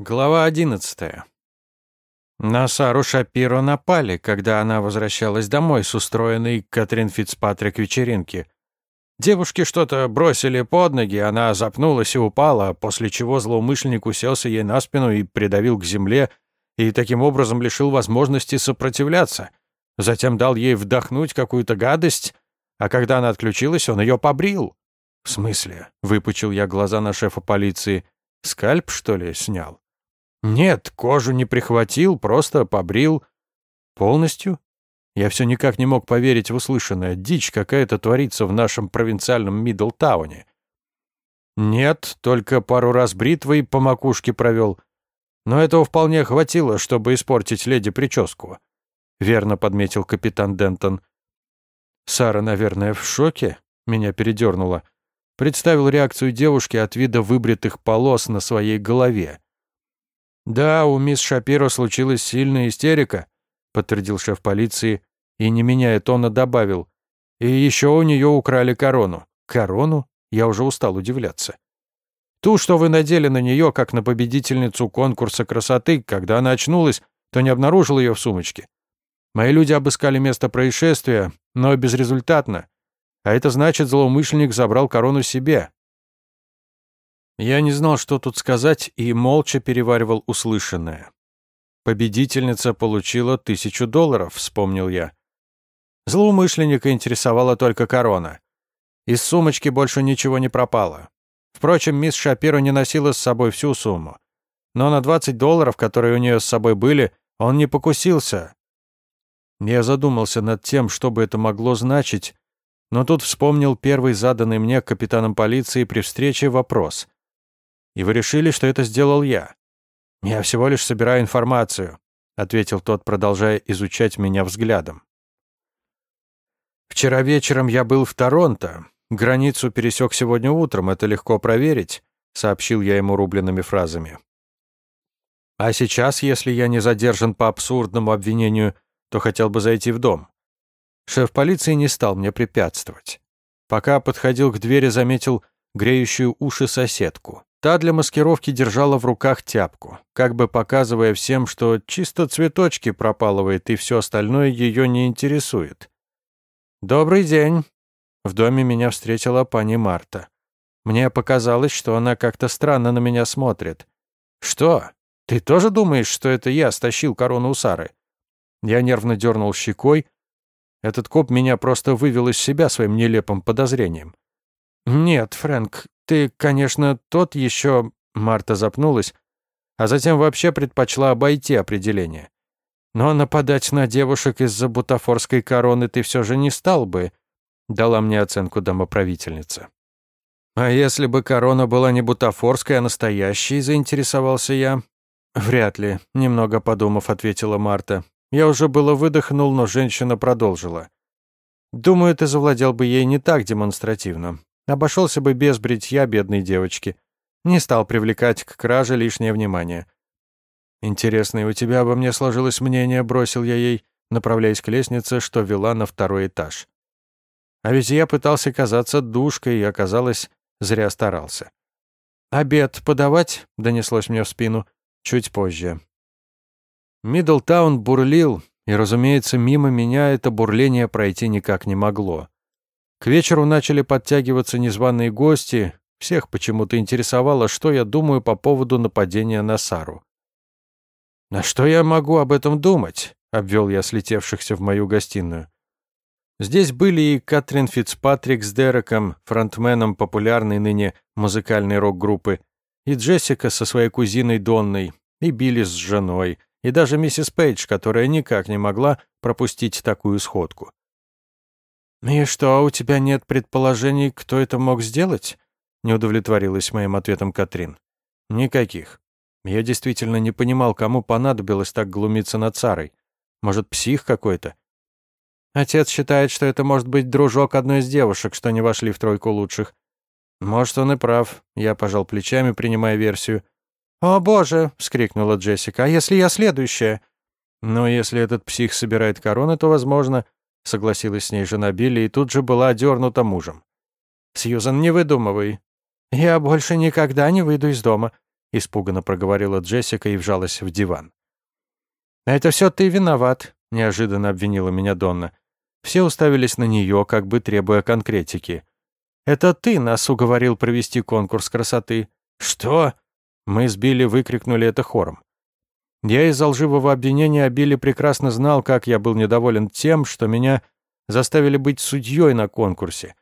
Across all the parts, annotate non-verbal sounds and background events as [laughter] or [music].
Глава одиннадцатая. На Сару Шапиро напали, когда она возвращалась домой с устроенной Катрин Фицпатрик вечеринки. Девушки что-то бросили под ноги, она запнулась и упала, после чего злоумышленник уселся ей на спину и придавил к земле, и таким образом лишил возможности сопротивляться. Затем дал ей вдохнуть какую-то гадость, а когда она отключилась, он ее побрил. «В смысле?» — выпучил я глаза на шефа полиции. «Скальп, что ли, снял?» Нет, кожу не прихватил, просто побрил. Полностью? Я все никак не мог поверить в услышанное. Дичь какая-то творится в нашем провинциальном Мидлтауне. Нет, только пару раз бритвой по макушке провел. Но этого вполне хватило, чтобы испортить леди прическу. Верно подметил капитан Дентон. Сара, наверное, в шоке? Меня передернуло. Представил реакцию девушки от вида выбритых полос на своей голове. «Да, у мисс Шапиро случилась сильная истерика», — подтвердил шеф полиции и, не меняя тона, добавил. «И еще у нее украли корону». «Корону?» Я уже устал удивляться. «Ту, что вы надели на нее, как на победительницу конкурса красоты, когда она очнулась, то не обнаружил ее в сумочке. Мои люди обыскали место происшествия, но безрезультатно. А это значит, злоумышленник забрал корону себе. Я не знал, что тут сказать, и молча переваривал услышанное. «Победительница получила тысячу долларов», — вспомнил я. Злоумышленника интересовала только корона. Из сумочки больше ничего не пропало. Впрочем, мисс Шапиро не носила с собой всю сумму. Но на 20 долларов, которые у нее с собой были, он не покусился. Я задумался над тем, что бы это могло значить, но тут вспомнил первый заданный мне капитаном полиции при встрече вопрос — и вы решили, что это сделал я. Я всего лишь собираю информацию, ответил тот, продолжая изучать меня взглядом. Вчера вечером я был в Торонто. Границу пересек сегодня утром, это легко проверить, сообщил я ему рубленными фразами. А сейчас, если я не задержан по абсурдному обвинению, то хотел бы зайти в дом. Шеф полиции не стал мне препятствовать. Пока подходил к двери, заметил греющую уши соседку. Та для маскировки держала в руках тяпку, как бы показывая всем, что чисто цветочки пропалывает и все остальное ее не интересует. «Добрый день!» В доме меня встретила пани Марта. Мне показалось, что она как-то странно на меня смотрит. «Что? Ты тоже думаешь, что это я стащил корону у Сары?» Я нервно дернул щекой. Этот коп меня просто вывел из себя своим нелепым подозрением. «Нет, Фрэнк, ты, конечно, тот еще...» Марта запнулась, а затем вообще предпочла обойти определение. «Но нападать на девушек из-за бутафорской короны ты все же не стал бы», дала мне оценку домоправительница. «А если бы корона была не бутафорской, а настоящей?» заинтересовался я. «Вряд ли», — немного подумав, ответила Марта. Я уже было выдохнул, но женщина продолжила. «Думаю, ты завладел бы ей не так демонстративно. Обошелся бы без бритья бедной девочки. Не стал привлекать к краже лишнее внимание. «Интересно, и у тебя обо мне сложилось мнение», — бросил я ей, направляясь к лестнице, что вела на второй этаж. А ведь я пытался казаться душкой, и оказалось, зря старался. «Обед подавать?» — донеслось мне в спину. Чуть позже. Миддлтаун бурлил, и, разумеется, мимо меня это бурление пройти никак не могло. К вечеру начали подтягиваться незваные гости, всех почему-то интересовало, что я думаю по поводу нападения на Сару. «На что я могу об этом думать?» — обвел я слетевшихся в мою гостиную. Здесь были и Катрин Фицпатрик с Дереком, фронтменом популярной ныне музыкальной рок-группы, и Джессика со своей кузиной Донной, и Билли с женой, и даже миссис Пейдж, которая никак не могла пропустить такую сходку. «И что, у тебя нет предположений, кто это мог сделать?» Не удовлетворилась моим ответом Катрин. «Никаких. Я действительно не понимал, кому понадобилось так глумиться над Сарой. Может, псих какой-то?» Отец считает, что это может быть дружок одной из девушек, что не вошли в тройку лучших. Может, он и прав. Я пожал плечами, принимая версию. «О, боже!» — вскрикнула Джессика. «А если я следующая?» «Ну, если этот псих собирает короны, то, возможно, — согласилась с ней жена Билли и тут же была одернута мужем. «Сьюзан, не выдумывай. Я больше никогда не выйду из дома. — испуганно проговорила Джессика и вжалась в диван. «Это все ты виноват», — неожиданно обвинила меня Донна. Все уставились на нее, как бы требуя конкретики. «Это ты нас уговорил провести конкурс красоты». «Что?» Мы с Билли выкрикнули это хором. Я из-за лживого обвинения Билли прекрасно знал, как я был недоволен тем, что меня заставили быть судьей на конкурсе.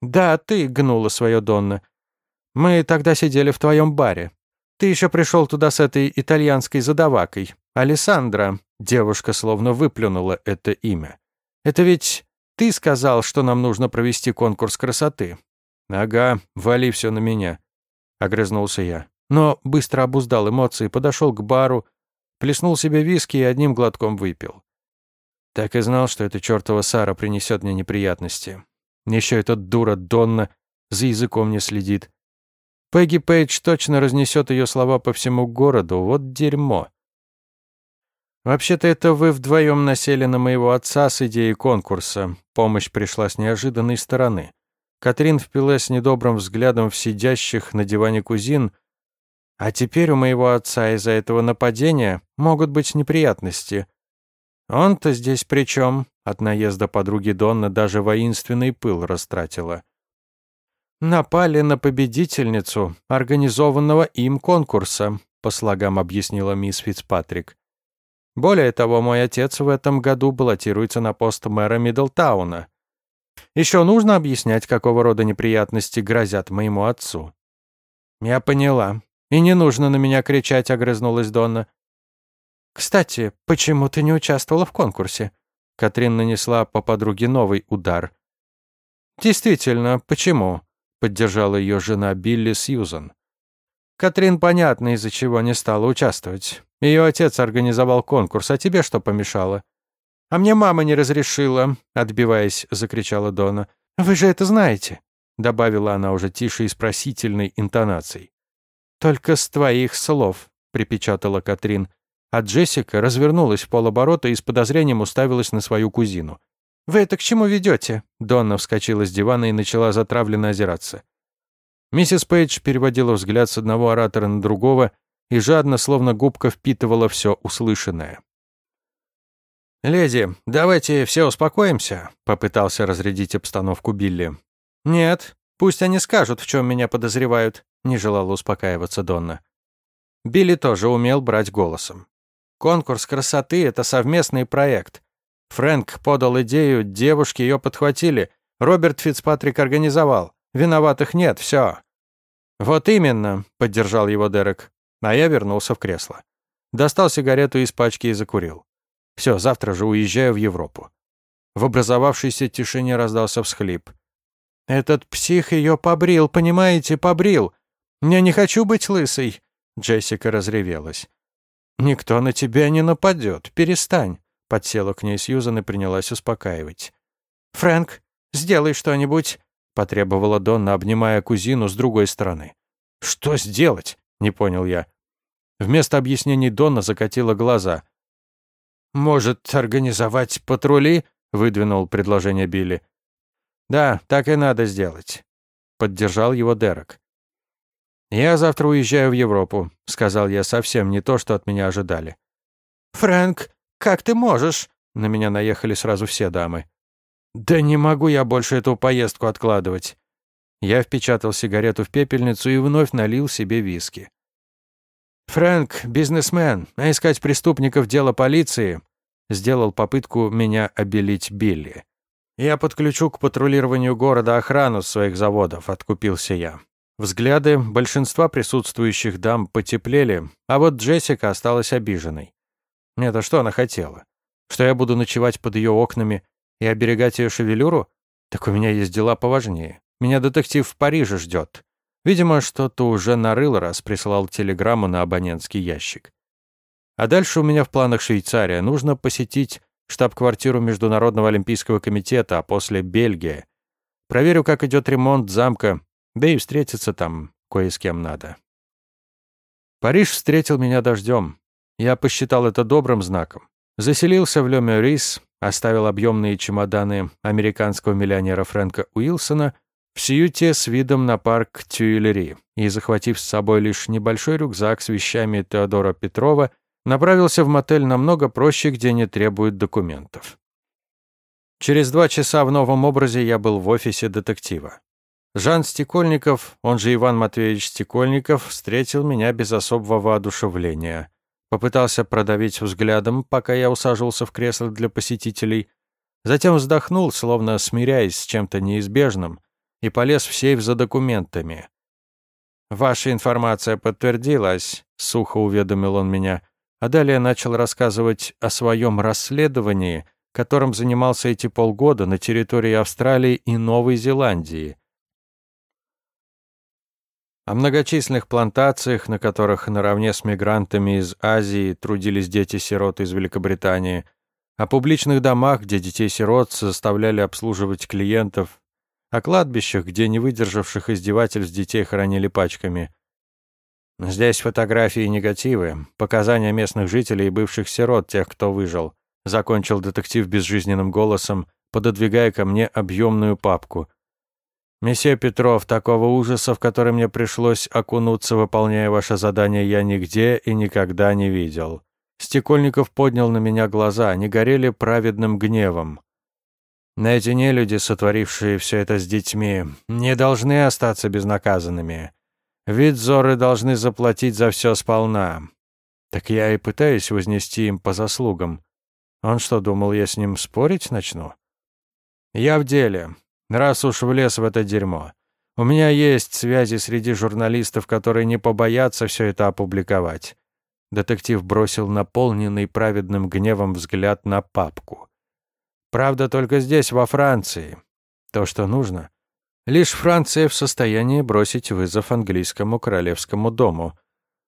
«Да, ты гнула свое Донна. Мы тогда сидели в твоем баре. Ты еще пришел туда с этой итальянской задавакой. Алессандра». Девушка словно выплюнула это имя. «Это ведь ты сказал, что нам нужно провести конкурс красоты». «Ага, вали все на меня», — огрызнулся я. Но быстро обуздал эмоции, подошел к бару, плеснул себе виски и одним глотком выпил. Так и знал, что эта чертова Сара принесет мне неприятности. Еще эта дура Донна за языком не следит. Пегги Пейдж точно разнесет ее слова по всему городу. Вот дерьмо. Вообще-то это вы вдвоем насели на моего отца с идеей конкурса. Помощь пришла с неожиданной стороны. Катрин впилась недобрым взглядом в сидящих на диване кузин, а теперь у моего отца из-за этого нападения могут быть неприятности. Он-то здесь при чем? От наезда подруги Донна даже воинственный пыл растратила. «Напали на победительницу организованного им конкурса», по слогам объяснила мисс Фицпатрик. «Более того, мой отец в этом году баллотируется на пост мэра Миддлтауна. Еще нужно объяснять, какого рода неприятности грозят моему отцу». «Я поняла. И не нужно на меня кричать», — огрызнулась Донна. «Кстати, почему ты не участвовала в конкурсе?» Катрин нанесла по подруге новый удар. «Действительно, почему?» — поддержала ее жена Билли Сьюзан. «Катрин, понятно, из-за чего не стала участвовать. Ее отец организовал конкурс, а тебе что помешало?» «А мне мама не разрешила», — отбиваясь, закричала Дона. «Вы же это знаете», — добавила она уже тише и с просительной интонацией. «Только с твоих слов», — припечатала Катрин а Джессика развернулась в полоборота и с подозрением уставилась на свою кузину. «Вы это к чему ведете?» Донна вскочила с дивана и начала затравленно озираться. Миссис Пейдж переводила взгляд с одного оратора на другого и жадно, словно губка, впитывала все услышанное. «Леди, давайте все успокоимся», — попытался разрядить обстановку Билли. «Нет, пусть они скажут, в чем меня подозревают», — не желала успокаиваться Донна. Билли тоже умел брать голосом. Конкурс красоты — это совместный проект. Фрэнк подал идею, девушки ее подхватили. Роберт Фицпатрик организовал. Виноватых нет, все. «Вот именно», — поддержал его Дерек. А я вернулся в кресло. Достал сигарету из пачки и закурил. Все, завтра же уезжаю в Европу. В образовавшейся тишине раздался всхлип. «Этот псих ее побрил, понимаете, побрил. Я не хочу быть лысой». Джессика разревелась. «Никто на тебя не нападет, перестань», — подсела к ней Сьюзан и принялась успокаивать. «Фрэнк, сделай что-нибудь», — потребовала Донна, обнимая кузину с другой стороны. «Что сделать?» — не понял я. Вместо объяснений Донна закатила глаза. «Может, организовать патрули?» — выдвинул предложение Билли. «Да, так и надо сделать», — поддержал его Дерек. «Я завтра уезжаю в Европу», — сказал я совсем не то, что от меня ожидали. «Фрэнк, как ты можешь?» На меня наехали сразу все дамы. «Да не могу я больше эту поездку откладывать». Я впечатал сигарету в пепельницу и вновь налил себе виски. «Фрэнк, бизнесмен, а искать преступников — дело полиции», сделал попытку меня обелить Билли. «Я подключу к патрулированию города охрану своих заводов», — откупился я. Взгляды большинства присутствующих дам потеплели, а вот Джессика осталась обиженной. Это что она хотела? Что я буду ночевать под ее окнами и оберегать ее шевелюру? Так у меня есть дела поважнее. Меня детектив в Париже ждет. Видимо, что-то уже нарыл, раз прислал телеграмму на абонентский ящик. А дальше у меня в планах Швейцария. Нужно посетить штаб-квартиру Международного олимпийского комитета, а после Бельгия. Проверю, как идет ремонт замка да и встретиться там кое с кем надо. Париж встретил меня дождем. Я посчитал это добрым знаком. Заселился в Ле оставил объемные чемоданы американского миллионера Фрэнка Уилсона в Сьюте с видом на парк Тюильри и, захватив с собой лишь небольшой рюкзак с вещами Теодора Петрова, направился в мотель намного проще, где не требуют документов. Через два часа в новом образе я был в офисе детектива. Жан Стекольников, он же Иван Матвеевич Стекольников, встретил меня без особого воодушевления. Попытался продавить взглядом, пока я усаживался в кресло для посетителей. Затем вздохнул, словно смиряясь с чем-то неизбежным, и полез в сейф за документами. «Ваша информация подтвердилась», — сухо уведомил он меня, а далее начал рассказывать о своем расследовании, которым занимался эти полгода на территории Австралии и Новой Зеландии. О многочисленных плантациях, на которых наравне с мигрантами из Азии трудились дети-сирот из Великобритании, о публичных домах, где детей-сирот заставляли обслуживать клиентов, о кладбищах, где не выдержавших издевательств детей хоронили пачками. Здесь фотографии и негативы, показания местных жителей и бывших сирот, тех, кто выжил. Закончил детектив безжизненным голосом, пододвигая ко мне объемную папку. «Месье Петров, такого ужаса, в который мне пришлось окунуться, выполняя ваше задание, я нигде и никогда не видел». Стекольников поднял на меня глаза, они горели праведным гневом. На эти нелюди, сотворившие все это с детьми, не должны остаться безнаказанными. Вид должны заплатить за все сполна. Так я и пытаюсь вознести им по заслугам. Он что, думал, я с ним спорить начну? Я в деле, раз уж влез в это дерьмо. У меня есть связи среди журналистов, которые не побоятся все это опубликовать. Детектив бросил наполненный праведным гневом взгляд на папку. Правда, только здесь, во Франции. То, что нужно. Лишь Франция в состоянии бросить вызов английскому королевскому дому.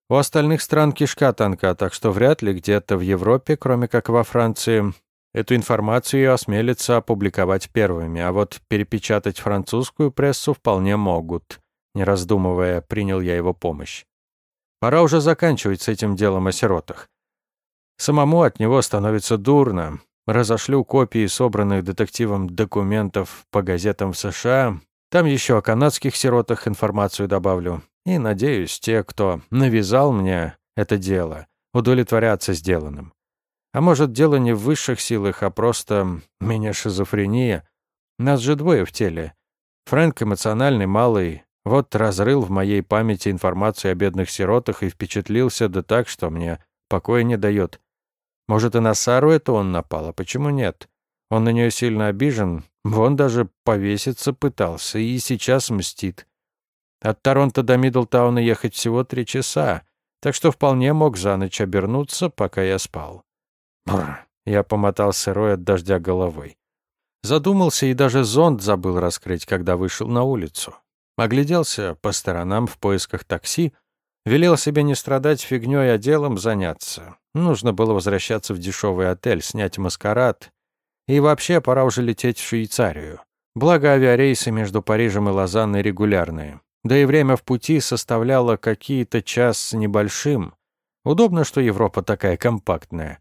У остальных стран кишка танка, так что вряд ли где-то в Европе, кроме как во Франции, эту информацию осмелятся опубликовать первыми, а вот перепечатать французскую прессу вполне могут. Не раздумывая, принял я его помощь. Пора уже заканчивать с этим делом о сиротах. Самому от него становится дурно, Разошлю копии собранных детективом документов по газетам в США. Там еще о канадских сиротах информацию добавлю. И, надеюсь, те, кто навязал мне это дело, удовлетворятся сделанным. А может, дело не в высших силах, а просто меня шизофрения. Нас же двое в теле. Фрэнк эмоциональный, малый, вот разрыл в моей памяти информацию о бедных сиротах и впечатлился да так, что мне покоя не дает. Может, и на Сару это он напал, а почему нет? Он на нее сильно обижен, вон даже повеситься пытался и сейчас мстит. От Торонто до Мидлтауна ехать всего три часа, так что вполне мог за ночь обернуться, пока я спал. Бррр, я помотал сырой от дождя головой. Задумался и даже зонт забыл раскрыть, когда вышел на улицу. Огляделся по сторонам в поисках такси, велел себе не страдать фигнёй, а делом заняться. Нужно было возвращаться в дешевый отель, снять маскарад. И вообще, пора уже лететь в Швейцарию. Благо, авиарейсы между Парижем и Лозанной регулярные. Да и время в пути составляло какие-то час с небольшим. Удобно, что Европа такая компактная.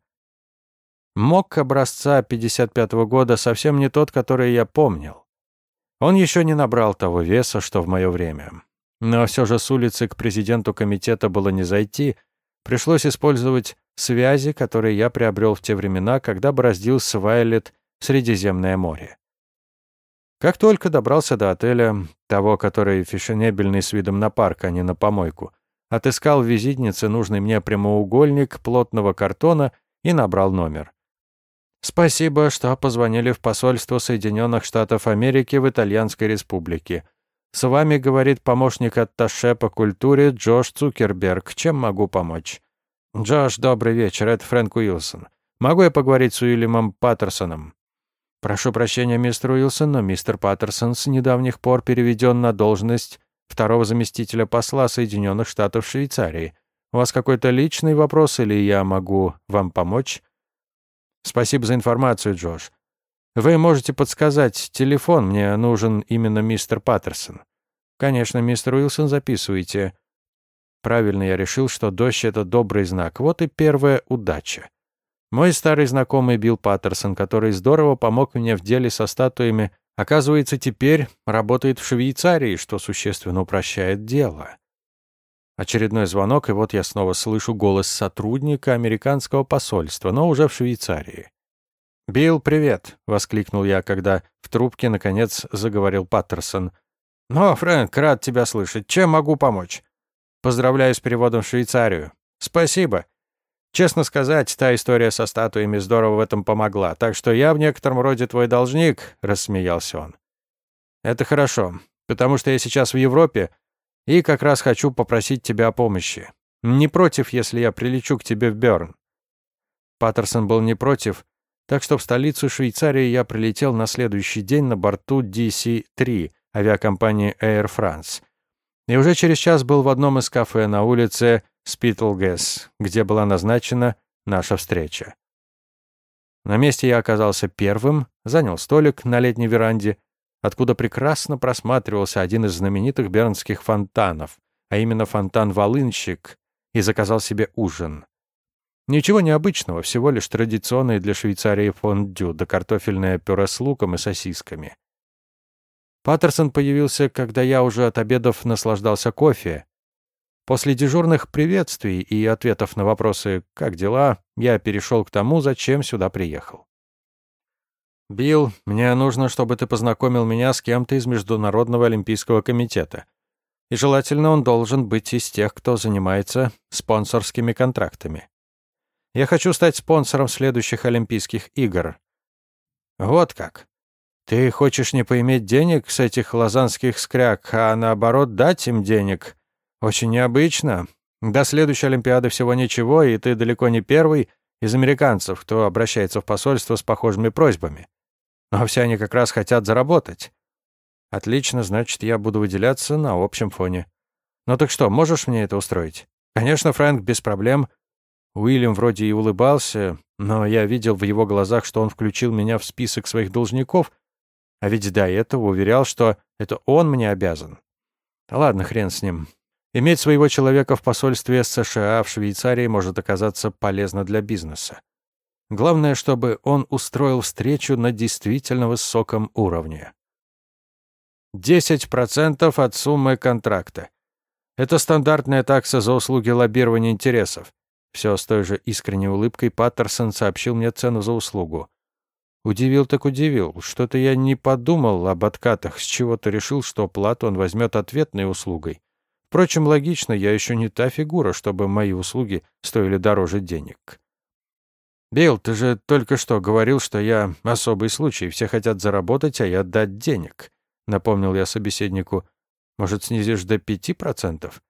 МОК образца 55 -го года совсем не тот, который я помнил. Он еще не набрал того веса, что в мое время. Но все же с улицы к президенту комитета было не зайти, пришлось использовать связи, которые я приобрел в те времена, когда бороздил с Вайлет Средиземное море. Как только добрался до отеля, того, который фешенебельный с видом на парк, а не на помойку, отыскал в визитнице нужный мне прямоугольник плотного картона и набрал номер. «Спасибо, что позвонили в посольство Соединенных Штатов Америки в Итальянской Республике. С вами говорит помощник атташе по культуре Джош Цукерберг. Чем могу помочь?» «Джош, добрый вечер, это Фрэнк Уилсон. Могу я поговорить с Уильямом Паттерсоном?» «Прошу прощения, мистер Уилсон, но мистер Паттерсон с недавних пор переведен на должность второго заместителя посла Соединенных Штатов Швейцарии. У вас какой-то личный вопрос или я могу вам помочь?» «Спасибо за информацию, Джош. Вы можете подсказать телефон, мне нужен именно мистер Паттерсон». «Конечно, мистер Уилсон, записывайте. Правильно я решил, что дождь — это добрый знак. Вот и первая удача. Мой старый знакомый Билл Паттерсон, который здорово помог мне в деле со статуями Оказывается, теперь работает в Швейцарии, что существенно упрощает дело. Очередной звонок, и вот я снова слышу голос сотрудника американского посольства, но уже в Швейцарии. «Билл, привет!» — воскликнул я, когда в трубке, наконец, заговорил Паттерсон. «Ну, Фрэнк, рад тебя слышать. Чем могу помочь?» «Поздравляю с переводом в Швейцарию». «Спасибо. Честно сказать, та история со статуями здорово в этом помогла, так что я в некотором роде твой должник», — рассмеялся он. «Это хорошо, потому что я сейчас в Европе и как раз хочу попросить тебя о помощи. Не против, если я прилечу к тебе в Бёрн?» Паттерсон был не против, так что в столицу Швейцарии я прилетел на следующий день на борту DC-3 авиакомпании Air France. И уже через час был в одном из кафе на улице Спитлгэс, где была назначена наша встреча. На месте я оказался первым, занял столик на летней веранде, откуда прекрасно просматривался один из знаменитых бернских фонтанов, а именно фонтан «Волынщик», и заказал себе ужин. Ничего необычного, всего лишь традиционное для Швейцарии фондю, да картофельное пюре с луком и сосисками. Паттерсон появился, когда я уже от обедов наслаждался кофе. После дежурных приветствий и ответов на вопросы «как дела?», я перешел к тому, зачем сюда приехал. «Билл, мне нужно, чтобы ты познакомил меня с кем-то из Международного олимпийского комитета. И желательно он должен быть из тех, кто занимается спонсорскими контрактами. Я хочу стать спонсором следующих Олимпийских игр. Вот как. Ты хочешь не поиметь денег с этих лазанских скряг, а наоборот дать им денег? Очень необычно. До следующей Олимпиады всего ничего, и ты далеко не первый из американцев, кто обращается в посольство с похожими просьбами. Но все они как раз хотят заработать. Отлично, значит, я буду выделяться на общем фоне. Ну так что, можешь мне это устроить? Конечно, Фрэнк, без проблем. Уильям вроде и улыбался, но я видел в его глазах, что он включил меня в список своих должников, а ведь до этого уверял, что это он мне обязан. Ладно, хрен с ним. Иметь своего человека в посольстве США в Швейцарии может оказаться полезно для бизнеса. Главное, чтобы он устроил встречу на действительно высоком уровне. 10% от суммы контракта. Это стандартная такса за услуги лоббирования интересов. Все с той же искренней улыбкой Паттерсон сообщил мне цену за услугу. Удивил так удивил. Что-то я не подумал об откатах, с чего-то решил, что плату он возьмет ответной услугой. Впрочем, логично, я еще не та фигура, чтобы мои услуги стоили дороже денег. «Билл, ты же только что говорил, что я особый случай, все хотят заработать, а я дать денег», — напомнил я собеседнику. «Может, снизишь до пяти процентов?»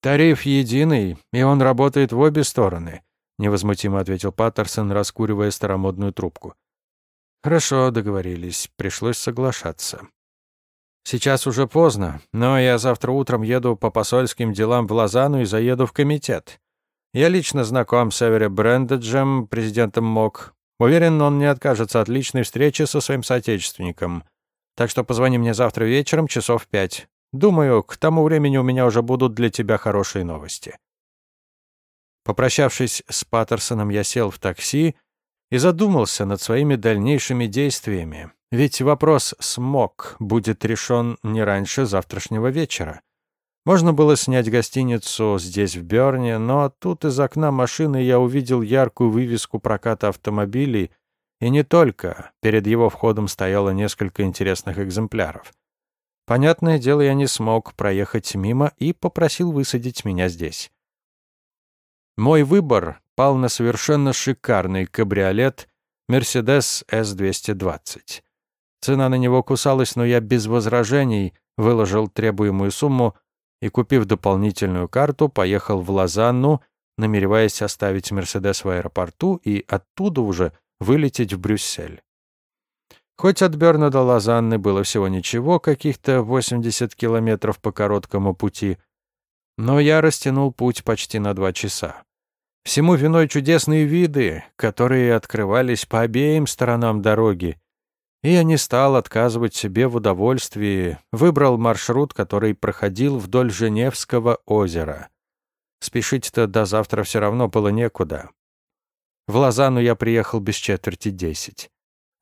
«Тариф единый, и он работает в обе стороны», — невозмутимо ответил Паттерсон, раскуривая старомодную трубку. «Хорошо, договорились. Пришлось соглашаться. Сейчас уже поздно, но я завтра утром еду по посольским делам в Лозанну и заеду в комитет. Я лично знаком с Эвери Брендаджем, президентом МОК. Уверен, он не откажется от личной встречи со своим соотечественником. Так что позвони мне завтра вечером часов пять. Думаю, к тому времени у меня уже будут для тебя хорошие новости. Попрощавшись с Паттерсоном, я сел в такси и задумался над своими дальнейшими действиями. Ведь вопрос «смог» будет решен не раньше завтрашнего вечера. Можно было снять гостиницу здесь, в Бёрне, но тут из окна машины я увидел яркую вывеску проката автомобилей, и не только. Перед его входом стояло несколько интересных экземпляров. Понятное дело, я не смог проехать мимо и попросил высадить меня здесь. Мой выбор пал на совершенно шикарный кабриолет Mercedes S220. Цена на него кусалась, но я без возражений выложил требуемую сумму и, купив дополнительную карту, поехал в Лозанну, намереваясь оставить Мерседес в аэропорту и оттуда уже вылететь в Брюссель. Хоть от Берна до Лозанны было всего ничего, каких-то 80 километров по короткому пути, но я растянул путь почти на два часа. Всему виной чудесные виды, которые открывались по обеим сторонам дороги, и я не стал отказывать себе в удовольствии, выбрал маршрут, который проходил вдоль Женевского озера. Спешить-то до завтра все равно было некуда. В Лозанну я приехал без четверти десять.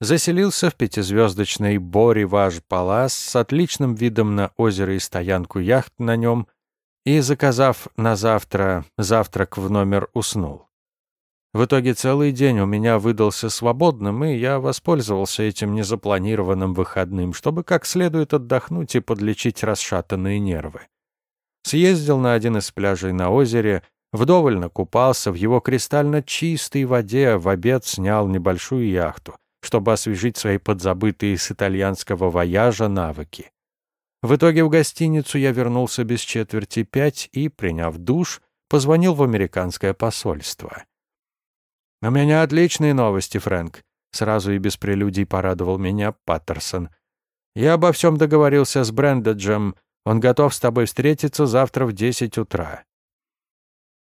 заселился в пятизвездочный Бори-Важ Палас с отличным видом на озеро и стоянку яхт на нем и, заказав на завтра завтрак в номер, уснул. В итоге целый день у меня выдался свободным, и я воспользовался этим незапланированным выходным, чтобы как следует отдохнуть и подлечить расшатанные нервы. Съездил на один из пляжей на озере, вдоволь накупался в его кристально чистой воде, в обед снял небольшую яхту, чтобы освежить свои подзабытые с итальянского вояжа навыки. В итоге в гостиницу я вернулся без четверти пять и, приняв душ, позвонил в американское посольство. «У меня отличные новости, Фрэнк», — сразу и без прелюдий порадовал меня Паттерсон. «Я обо всем договорился с Брэндеджем. Он готов с тобой встретиться завтра в десять утра».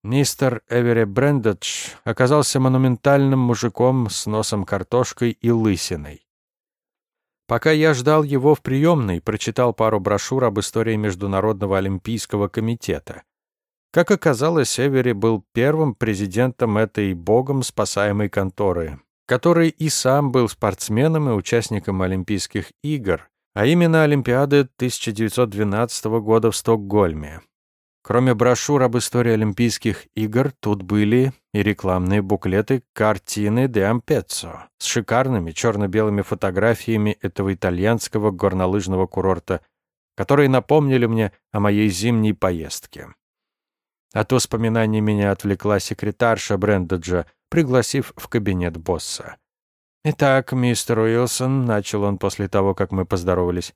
Мистер Эвери Брэндедж оказался монументальным мужиком с носом картошкой и лысиной. Пока я ждал его в приемной, прочитал пару брошюр об истории Международного олимпийского комитета. Как оказалось, Эвери был первым президентом этой богом спасаемой конторы, который и сам был спортсменом и участником Олимпийских игр, а именно Олимпиады 1912 года в Стокгольме. Кроме брошюр об истории Олимпийских игр, тут были и рекламные буклеты «Картины де Ампеццо» с шикарными черно-белыми фотографиями этого итальянского горнолыжного курорта, которые напомнили мне о моей зимней поездке. От воспоминаний меня отвлекла секретарша Брэндеджа, пригласив в кабинет босса. «Итак, мистер Уилсон», — начал он после того, как мы поздоровались.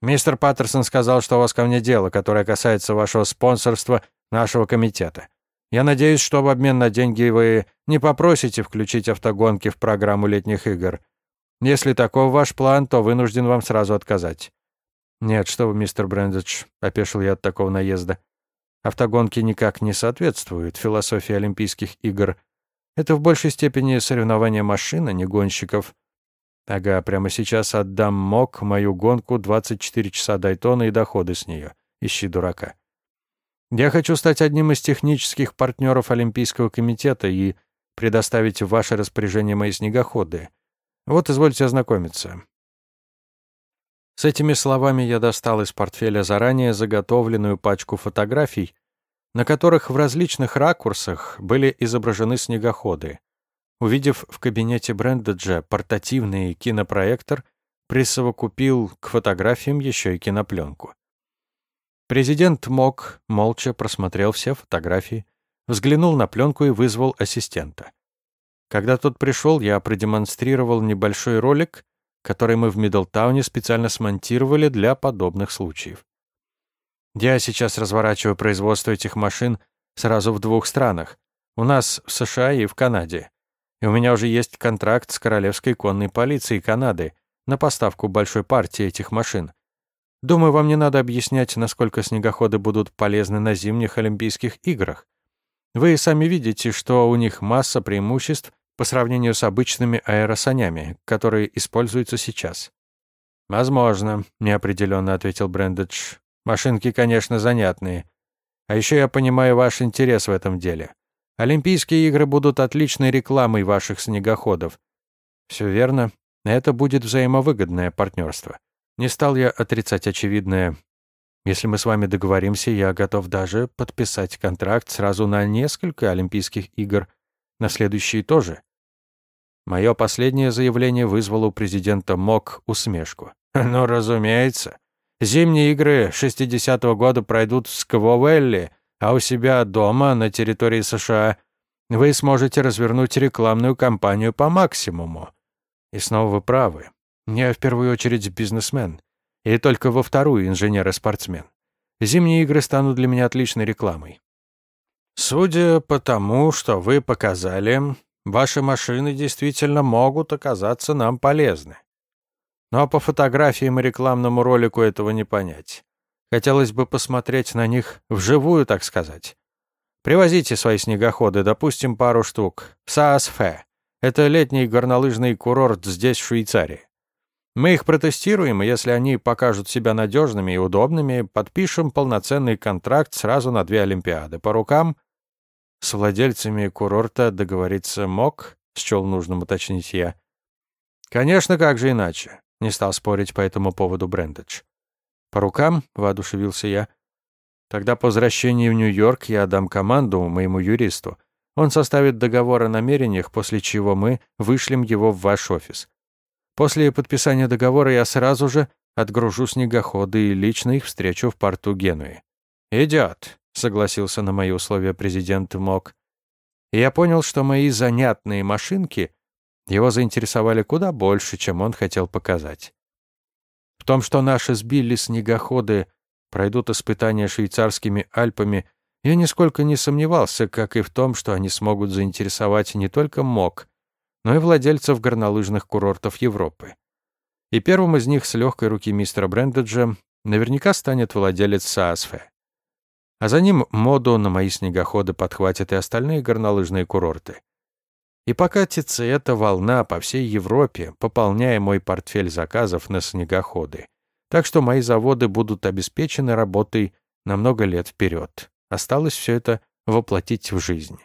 «Мистер Паттерсон сказал, что у вас ко мне дело, которое касается вашего спонсорства нашего комитета. Я надеюсь, что в обмен на деньги вы не попросите включить автогонки в программу летних игр. Если таков ваш план, то вынужден вам сразу отказать». «Нет, что вы, мистер Брэндедж», — опешил я от такого наезда. Автогонки никак не соответствуют философии Олимпийских игр. Это в большей степени соревнование машин, а не гонщиков. Ага, прямо сейчас отдам МОК мою гонку 24 часа Дайтона и доходы с нее. Ищи дурака. Я хочу стать одним из технических партнеров Олимпийского комитета и предоставить в ваше распоряжение мои снегоходы. Вот, извольте ознакомиться. С этими словами я достал из портфеля заранее заготовленную пачку фотографий, на которых в различных ракурсах были изображены снегоходы. Увидев в кабинете Брэндеджа портативный кинопроектор, присовокупил к фотографиям еще и кинопленку. Президент МОК молча просмотрел все фотографии, взглянул на пленку и вызвал ассистента. Когда тот пришел, я продемонстрировал небольшой ролик, который мы в Мидлтауне специально смонтировали для подобных случаев. Я сейчас разворачиваю производство этих машин сразу в двух странах. У нас в США и в Канаде. И у меня уже есть контракт с Королевской конной полицией Канады на поставку большой партии этих машин. Думаю, вам не надо объяснять, насколько снегоходы будут полезны на зимних Олимпийских играх. Вы сами видите, что у них масса преимуществ по сравнению с обычными аэросанями, которые используются сейчас. «Возможно», — неопределенно ответил Брэндедж. «Машинки, конечно, занятные. А еще я понимаю ваш интерес в этом деле. Олимпийские игры будут отличной рекламой ваших снегоходов. Все верно. Это будет взаимовыгодное партнерство. Не стал я отрицать очевидное. Если мы с вами договоримся, я готов даже подписать контракт сразу на несколько Олимпийских игр — на следующие тоже. Мое последнее заявление вызвало у президента МОК усмешку. [laughs] «Ну, разумеется. Зимние игры 60-го года пройдут в Сквовелле, а у себя дома, на территории США, вы сможете развернуть рекламную кампанию по максимуму. И снова вы правы. Я в первую очередь бизнесмен, и только во вторую инженер и спортсмен. Зимние игры станут для меня отличной рекламой. Судя по тому, что вы показали, ваши машины действительно могут оказаться нам полезны. Но по фотографиям и рекламному ролику этого не понять. Хотелось бы посмотреть на них вживую, так сказать. Привозите свои снегоходы, допустим, пару штук. В Саасфе. Это летний горнолыжный курорт здесь, в Швейцарии. Мы их протестируем, и если они покажут себя надежными и удобными, подпишем полноценный контракт сразу на две Олимпиады. По рукам с владельцами курорта договориться мог, счел нужным уточнить я. Конечно, как же иначе? Не стал спорить по этому поводу Брендедж. По рукам, воодушевился я. Тогда по возвращении в Нью-Йорк я дам команду моему юристу. Он составит договор о намерениях, после чего мы вышлем его в ваш офис. После подписания договора я сразу же отгружу снегоходы и лично их встречу в порту Генуи. «Идет», — согласился на мои условия президент МОК. И я понял, что мои занятные машинки его заинтересовали куда больше, чем он хотел показать. В том, что наши сбили снегоходы пройдут испытания швейцарскими Альпами, я нисколько не сомневался, как и в том, что они смогут заинтересовать не только МОК, но и владельцев горнолыжных курортов Европы. И первым из них с легкой руки мистера Брендаджа наверняка станет владелец Саасфе. А за ним моду на мои снегоходы подхватят и остальные горнолыжные курорты. И покатится эта волна по всей Европе, пополняя мой портфель заказов на снегоходы. Так что мои заводы будут обеспечены работой на много лет вперед. Осталось все это воплотить в жизнь.